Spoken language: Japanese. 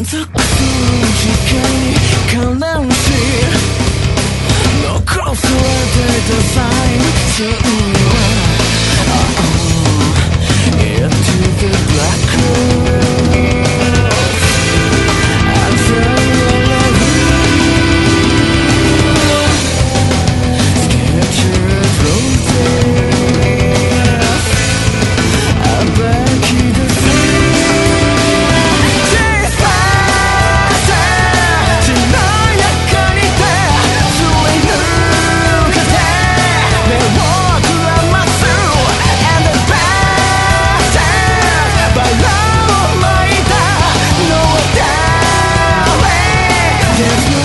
満足する時間に悲しい残す If you